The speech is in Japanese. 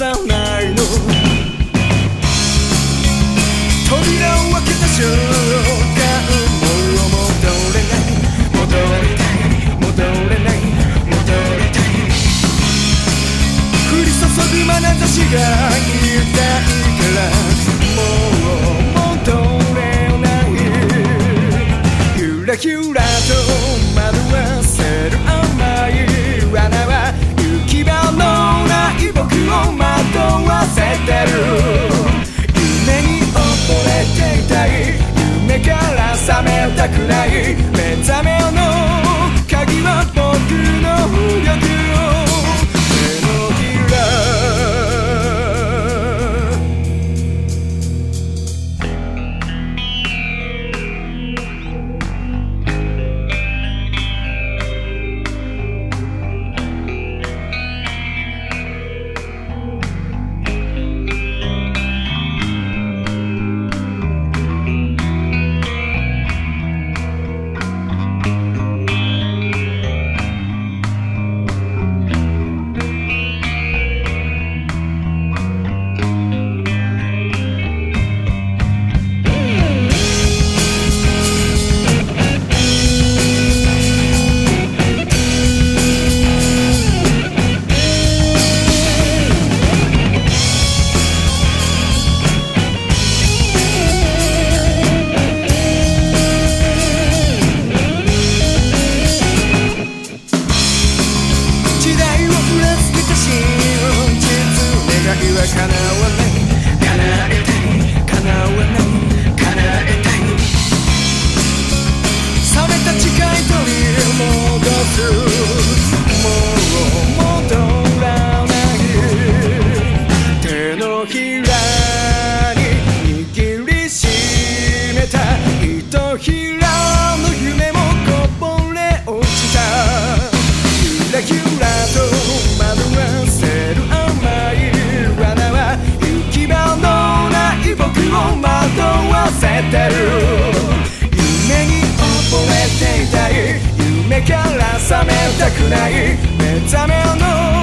さないの。扉を開けた瞬間もう戻れない。戻りたい戻れない戻りたい。降り注ぐ眼差しが痛いからもう戻れない。ゆらゆら叶わない叶えたい叶わない叶えたい冷めた誓い取り戻すひらに握りしめたひらてる。夢に溺れていたい。夢から覚めたくない。目覚めの